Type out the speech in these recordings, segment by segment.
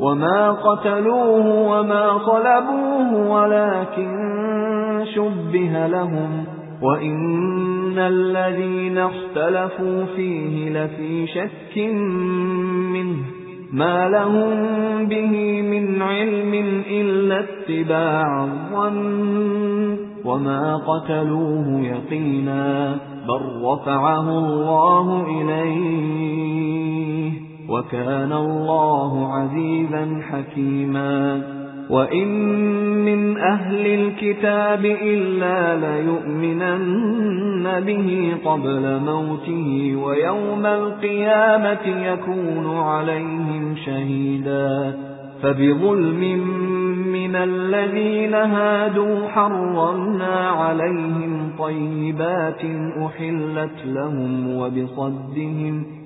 وما قتلوه وما صلبوه ولكن شبه لهم وَإِنَّ الَّذِينَ اخْتَلَفُوا فِيهِ لَفِي شَكٍّ مِّنْهُ مَا لَهُم بِهِ مِنْ عِلْمٍ إِلَّا اتِّبَاعَ الظَّنِّ وَمَا قَتَلُوهُ يَقِينًا بَلْ رَفَعَهُ اللَّهُ إِلَيْهِ وَكَانَ اللَّهُ عَزِيزًا حَكِيمًا. وَإِن مِّنْ أَهْلِ الْكِتَابِ إِلَّا لَيُؤْمِنَنَّ بِهِ قَبْلَ مَوْتِهِ وَيَوْمَ الْقِيَامَةِ يَكُونُ عَلَيْهِمْ شَهِيدًا. فَبِظُلْمٍ مِّنَ الَّذِينَ هَادُوا حَرَّمْنَا عَلَيْهِمْ طَيِّبَاتٍ أُحِلَّتْ لَهُمْ وَبِصَدِّهِمْ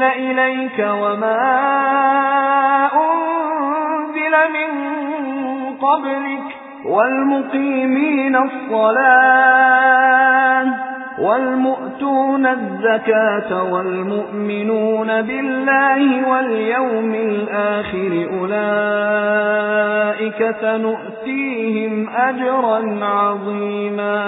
أنزل إليك وما أنزل من قبلك والمقيمين الصلاة والمؤتون الزكاة والمؤمنون بالله واليوم الآخر أولئك سنؤتيهم أجرا عظيما